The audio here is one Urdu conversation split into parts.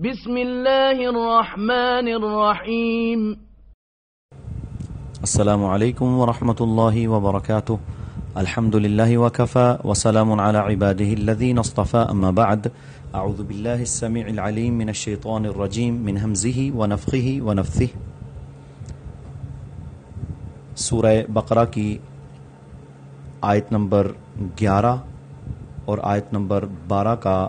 بسم الله الرحمن الرحيم السلام عليكم ورحمة الله وبركاته الحمد لله وكفى وسلام على عباده الذين اصطفى أما بعد۔ أعوذ بالله السميع العليم من الشيطان الرجيم من همزه ونفخه ونفثه سورہ بقرہ کی آیت نمبر گیارہ اور آیت نمبر بارہ کا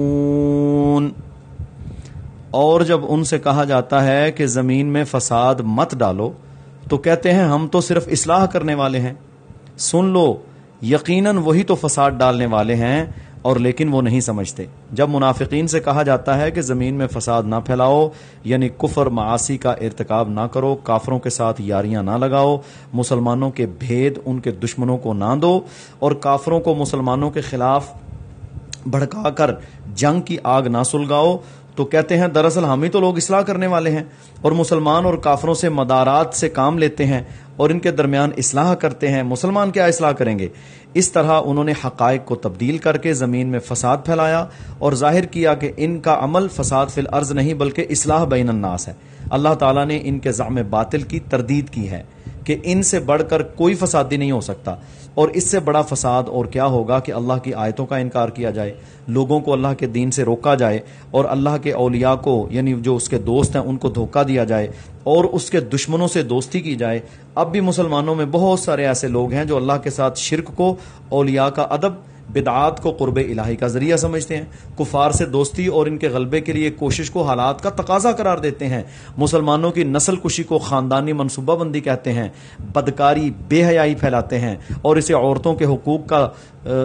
اور جب ان سے کہا جاتا ہے کہ زمین میں فساد مت ڈالو، تو کہتے ہیں ہم تو صرف اصلاح کرنے والے ہیں۔ سن لو، یقیناً وہی تو فساد ڈالنے والے ہیں اور لیکن وہ نہیں سمجھتے۔ جب منافقین سے کہا جاتا ہے کہ زمین میں فساد نہ پھیلاؤ یعنی کفر معاشی کا ارتکاب نہ کرو، کافروں کے ساتھ یاریاں نہ لگاؤ، مسلمانوں کے بھید ان کے دشمنوں کو نہ دو اور کافروں کو مسلمانوں کے خلاف بھڑکا کر جنگ کی آگ نہ سلگاؤ تو کہتے ہیں، دراصل ہم ہی تو لوگ اصلاح کرنے والے ہیں اور مسلمان اور کافروں سے مدارات سے کام لیتے ہیں اور ان کے درمیان اصلاح کرتے ہیں۔ مسلمان کیا اصلاح کریں گے؟ اس طرح انہوں نے حقائق کو تبدیل کر کے زمین میں فساد پھیلایا اور ظاہر کیا کہ ان کا عمل فساد فی الارض نہیں بلکہ اصلاح بین الناس ہے۔ اللہ تعالیٰ نے ان کے زعم باطل کی تردید کی ہے۔ کہ ان سے بڑھ کر کوئی فسادی نہیں ہو سکتا۔ اور اس سے بڑا فساد اور کیا ہوگا کہ اللہ کی آیتوں کا انکار کیا جائے، لوگوں کو اللہ کے دین سے روکا جائے اور اللہ کے اولیاء کو یعنی جو اس کے دوست ہیں، ان کو دھوکہ دیا جائے اور اس کے دشمنوں سے دوستی کی جائے۔ اب بھی مسلمانوں میں بہت سارے ایسے لوگ ہیں جو اللہ کے ساتھ شرک کو، اولیاء کا ادب بدعات کو قرب الہی کا ذریعہ سمجھتے ہیں، کفار سے دوستی اور ان کے غلبے کے لیے کوشش کو حالات کا تقاضا قرار دیتے ہیں۔ مسلمانوں کی نسل کشی کو خاندانی منصوبہ بندی کہتے ہیں، بدکاری بے حیائی پھیلاتے ہیں اور اسے عورتوں کے حقوق کا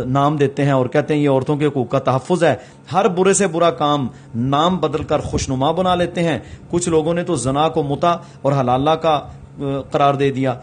نام دیتے ہیں اور کہتے ہیں یہ عورتوں کے حقوق کا تحفظ ہے۔ ہر برے سے برا کام نام بدل کر خوشنما بنا لیتے ہیں۔ کچھ لوگوں نے تو زنا کو متا اور حلالہ کا قرار دے دیا،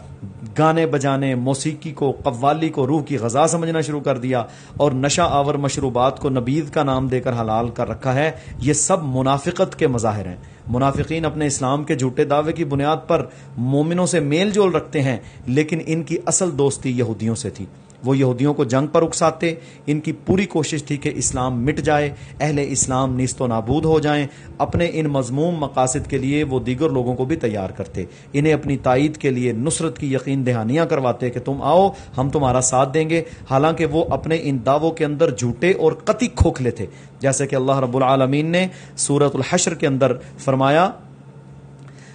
گانے بجانے، موسیقی کو، قوالی کو، روح کی غذا سمجھنا شروع کر دیا اور نشہ آور مشروبات کو نبید کا نام دے کر حلال کر رکھا ہے۔ یہ سب منافقت کے مظاہر ہیں۔ منافقین اپنے اسلام کے جھوٹے دعوے کی بنیاد پر مومنوں سے میل جول رکھتے ہیں، لیکن ان کی اصل دوستی یہودیوں سے تھی۔ وہ یہودیوں کو جنگ پر اکساتے، ان کی پوری کوشش تھی کہ اسلام مٹ جائے، اہل اسلام نیست و نابود ہو جائیں، اپنے ان مضموم مقاصد کے لیے وہ دیگر لوگوں کو بھی تیار کرتے۔ انہیں اپنی تائید کے لیے نصرت کی یقین دہانیاں کرواتے کہ تم آؤ، ہم تمہارا ساتھ دیں گے۔ حالانکہ وہ اپنے ان دعووں کے اندر جھوٹے اور قطعی کھوکھلے تھے۔ جیسے کہ اللہ رب العالمین نے سورت الحشر کے اندر فرمایا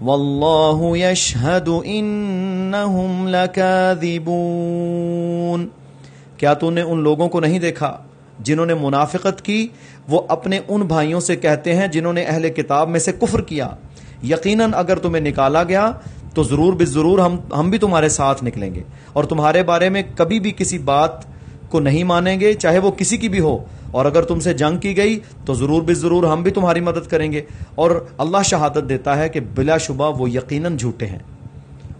واللہ یشہد انہم لکاذبون۔ کیا تو نے ان لوگوں کو نہیں دیکھا جنہوں نے منافقت کی؟ وہ اپنے ان بھائیوں سے کہتے ہیں جنہوں نے اہل کتاب میں سے کفر کیا۔ یقیناً اگر تمہیں نکالا گیا تو ضرور بھی ضرور ہم ہم بھی تمہارے ساتھ نکلیں گے۔ اور تمہارے بارے میں کبھی بھی کسی بات کو نہیں مانیں گے، چاہے وہ کسی کی بھی ہو۔ اور اگر تم سے جنگ کی گئی تو ضرور بھی ضرور ہم بھی تمہاری مدد کریں گے اور اللہ شہادت دیتا ہے کہ بلا شبہ وہ یقیناً جھوٹے ہیں۔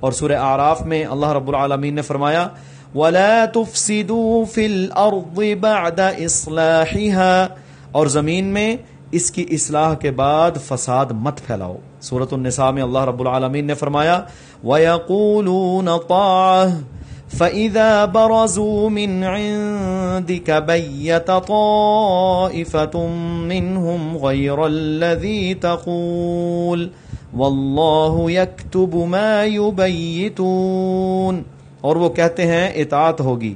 اور سورہ آراف میں اللہ رب العالمین نے فرمایا، وَلَا تُفْسِدُوا فِي الْأَرْضِ بَعْدَ إِصْلَاحِهَا۔ اور زمین میں اس کی اصلاح کے بعد فساد مت پھیلاؤ۔ سورت النساء میں اللہ رب العالمین نے فرمایا، وَيَقُولُونَ طَاعَةً۔ فَإِذَا بَرَزُوا مِنْ عِنْدِكَ بَيَّتَ طَائِفَةٌ مِّنْهُمْ غَيْرَ الَّذِي تَقُولُ وَاللَّهُ يَكْتُبُ مَا يُبَيِّتُونَ اور وہ کہتے ہیں اطاعت ہوگی۔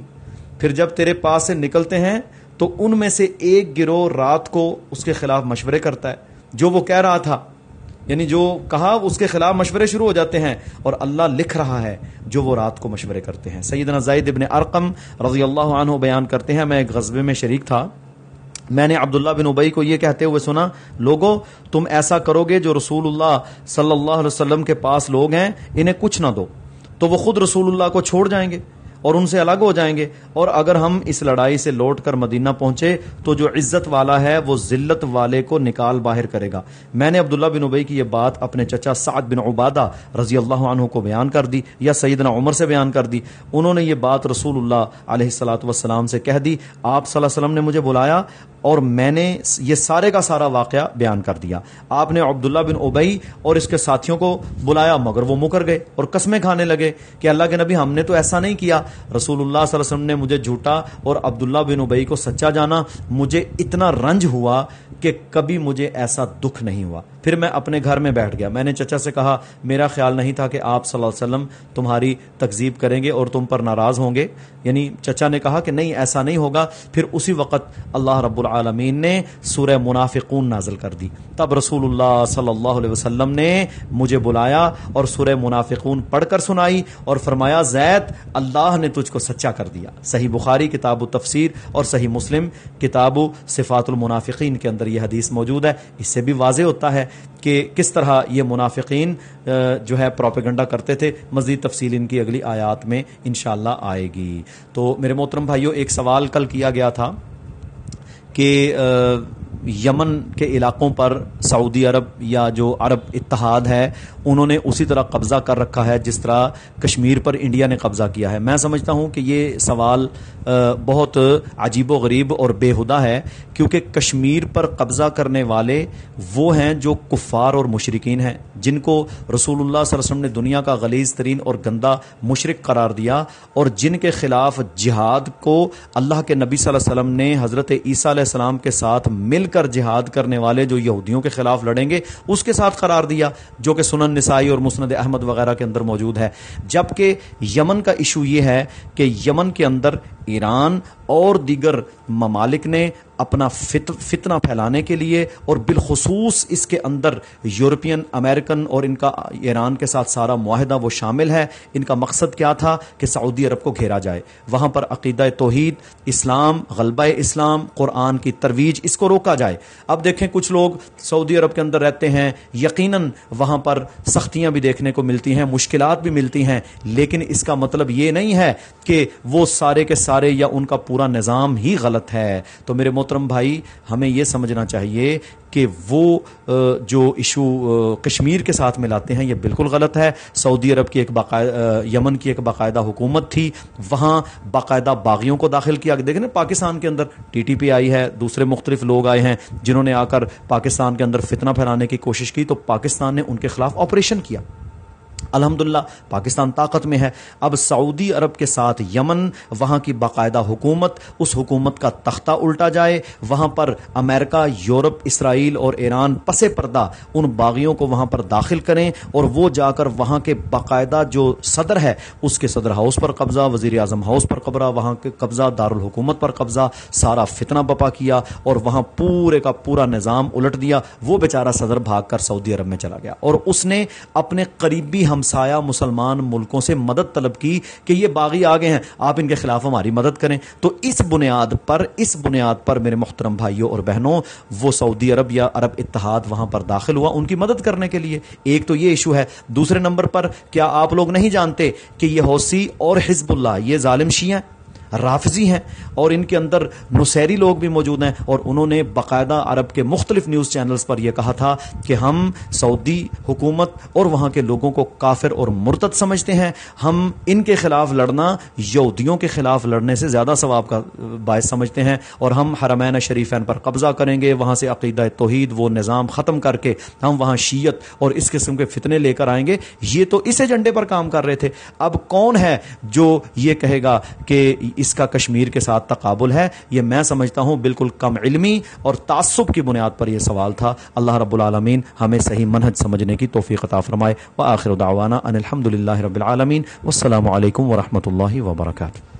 پھر جب تیرے پاس سے نکلتے ہیں تو ان میں سے ایک گروہ رات کو اس کے خلاف مشورے کرتا ہے۔ جو وہ کہہ رہا تھا یعنی جو کہا اس کے خلاف مشورے شروع ہو جاتے ہیں اور اللہ لکھ رہا ہے جو وہ رات کو مشورے کرتے ہیں۔ سیدنا زید ابن ارقم رضی اللہ عنہ بیان کرتے ہیں، میں ایک غزبے میں شریک تھا۔ میں نے عبداللہ بن ابئی کو یہ کہتے ہوئے سنا، لوگو، تم ایسا کرو گے جو رسول اللہ صلی اللہ علیہ وسلم کے پاس لوگ ہیں، انہیں کچھ نہ دو۔ تو وہ خود رسول اللہ کو چھوڑ جائیں گے۔ اور ان سے الگ ہو جائیں گے۔ اور اگر ہم اس لڑائی سے لوٹ کر مدینہ پہنچے تو جو عزت والا ہے وہ ذلت والے کو نکال باہر کرے گا۔ میں نے عبداللہ بن ابئی کی یہ بات اپنے چچا سعد بن عبادہ رضی اللہ عنہ کو بیان کر دی یا سیدنا عمر سے بیان کر دی۔ انہوں نے یہ بات رسول اللہ علیہ السلاۃ وسلام سے کہہ دی۔ آپ صلی اللہ علیہ وسلم نے مجھے بلایا اور میں نے یہ سارے کا سارا واقعہ بیان کر دیا۔ آپ نے عبداللہ بن ابئی اور اس کے ساتھیوں کو بلایا مگر وہ مکر گئے اور قسمیں کھانے لگے کہ اللہ کے نبی ہم نے تو ایسا نہیں کیا۔ رسول اللہ صلی اللہ علیہ وسلم نے مجھے جھوٹا اور عبداللہ بن ابئی کو سچا جانا، مجھے اتنا رنج ہوا کہ کبھی مجھے ایسا دکھ نہیں ہوا۔ پھر میں اپنے گھر میں بیٹھ گیا۔ میں نے چچا سے کہا، میرا خیال نہیں تھا کہ آپ صلی اللہ علیہ وسلم تمہاری تکزیب کریں گے اور تم پر ناراض ہوں گے۔ یعنی چچا نے کہا کہ نہیں، ایسا نہیں ہوگا۔ پھر اسی وقت اللہ رب العالمین نے سورہ منافقون نازل کر دی۔ تب رسول اللہ صلی اللہ علیہ وسلم نے مجھے بلایا اور سورہ منافقون پڑھ کر سنائی اور فرمایا، زید، اللہ نے تجھ کو سچا کر دیا۔ صحیح بخاری کتاب و تفسیر اور صحیح مسلم کتاب و صفات المنافقین کے اندر یہ حدیث موجود ہے۔ اس سے بھی واضح ہوتا ہے کہ کس طرح یہ منافقین جو ہے پروپیگنڈا کرتے تھے، مزید تفصیل ان کی اگلی آیات میں انشاءاللہ آئے گی۔ تو میرے محترم بھائیوں ایک سوال کل کیا گیا تھا کہ یمن کے علاقوں پر سعودی عرب یا جو عرب اتحاد ہے انہوں نے اسی طرح قبضہ کر رکھا ہے جس طرح کشمیر پر انڈیا نے قبضہ کیا ہے۔ میں سمجھتا ہوں کہ یہ سوال بہت عجیب و غریب اور بے ہدا ہے، کیونکہ کشمیر پر قبضہ کرنے والے وہ ہیں جو کفار اور مشرقین ہیں، جن کو رسول اللہ صلی اللہ علیہ وسلم نے دنیا کا غلیظ ترین اور گندا مشرق قرار دیا اور جن کے خلاف جہاد کو اللہ کے نبی صلی اللہ علیہ وسلم نے حضرت عیسیٰ علیہ السلام کے ساتھ مل کر جہاد کرنے والے جو یہودیوں کے خلاف لڑیں گے، اس کے ساتھ قرار دیا، جو کہ سنن نسائی اور مسند احمد وغیرہ کے اندر موجود ہے۔ جبکہ یمن کا ایشو یہ ہے کہ یمن کے اندر ایران اور دیگر ممالک نے اپنا فتنہ پھیلانے کے لیے اور بالخصوص اس کے اندر یورپین، امریکن اور ان کا، ایران کے ساتھ سارا معاہدہ وہ شامل ہے۔ ان کا مقصد کیا تھا؟ کہ سعودی عرب کو گھیرا جائے۔ وہاں پر عقیدہ توحید، اسلام، غلبہ اسلام، قرآن کی ترویج، اس کو روکا جائے۔ اب دیکھیں کچھ لوگ سعودی عرب کے اندر رہتے ہیں۔ یقیناً وہاں پر سختیاں بھی دیکھنے کو ملتی ہیں، مشکلات بھی ملتی ہیں۔ لیکن اس کا مطلب یہ نہیں ہے کہ وہ سارے کے سارے یا ان کا پورا نظام ہی غلط ہے۔ تو میرے محترم بھائی، ہمیں یہ سمجھنا چاہیے کہ وہ جو ایشو کشمیر کے ساتھ ملاتے ہیں، یہ بالکل غلط ہے۔ سعودی عرب کی ایک باقاعدہ یمن کی ایک باقاعدہ حکومت تھی۔ وہاں باقاعدہ باغیوں کو داخل کیا۔ دیکھیں نا، پاکستان کے اندر ٹی ٹی پی آئی ہے، دوسرے مختلف لوگ آئے ہیں جنہوں نے آ کر پاکستان کے اندر فتنہ پھیلانے کی کوشش کی، تو پاکستان نے ان کے خلاف آپریشن کیا۔ الحمد پاکستان طاقت میں ہے۔ اب سعودی عرب کے ساتھ یمن، وہاں کی باقاعدہ حکومت، اس حکومت کا تختہ الٹا جائے۔ وہاں پر امریکہ، یورپ، اسرائیل اور ایران پس پردہ ان باغیوں کو وہاں پر داخل کریں اور وہ جا کر وہاں کے باقاعدہ جو صدر ہے، اس کے صدر ہاؤس پر قبضہ وزیر اعظم ہاؤس پر قبضہ، وہاں کے قبضہ، دارالحکومت پر قبضہ، سارا فتنہ بپا کیا اور وہاں پورے کا پورا نظام الٹ دیا۔ وہ بیچارہ صدر بھاگ کر سعودی عرب میں چلا گیا اور اس نے اپنے قریبی ہم ہمسایہ مسلمان ملکوں سے مدد طلب کی کہ یہ باغی آگے ہیں۔ آپ ان کے خلاف ہماری مدد کریں۔ تو اس بنیاد پر، اس بنیاد پر میرے محترم بھائیوں اور بہنوں، وہ سعودی عرب یا عرب اتحاد وہاں پر داخل ہوا ان کی مدد کرنے کے لیے۔ ایک تو یہ ایشو ہے۔ دوسرے نمبر پر، کیا آپ لوگ نہیں جانتے کہ یہ حوثی اور حزب اللہ، یہ ظالم شیعہ رافضی ہیں اور ان کے اندر نصیری لوگ بھی موجود ہیں اور انہوں نے باقاعدہ عرب کے مختلف نیوز چینلز پر یہ کہا تھا کہ ہم سعودی حکومت اور وہاں کے لوگوں کو کافر اور مرتد سمجھتے ہیں۔ ہم ان کے خلاف لڑنا، یہودیوں کے خلاف لڑنے سے زیادہ ثواب کا باعث سمجھتے ہیں اور ہم حرمین شریفین پر قبضہ کریں گے، وہاں سے عقیدہ توحید، وہ نظام ختم کر کے ہم وہاں شیعت اور اس قسم کے فتنے لے کر آئیں گے۔ یہ تو اس ایجنڈے پر کام کر رہے تھے۔ اب کون ہے جو یہ کہے گا کہ اس کا کشمیر کے ساتھ تقابل ہے۔ یہ میں سمجھتا ہوں بالکل کم علمی اور تعصب کی بنیاد پر یہ سوال تھا۔ اللہ رب العالمین ہمیں صحیح منہج سمجھنے کی توفیق عطا فرمائے۔ وآخر دعوانا ان الحمد للہ رب العالمین۔ والسلام علیکم ورحمۃ اللہ وبرکاتہ۔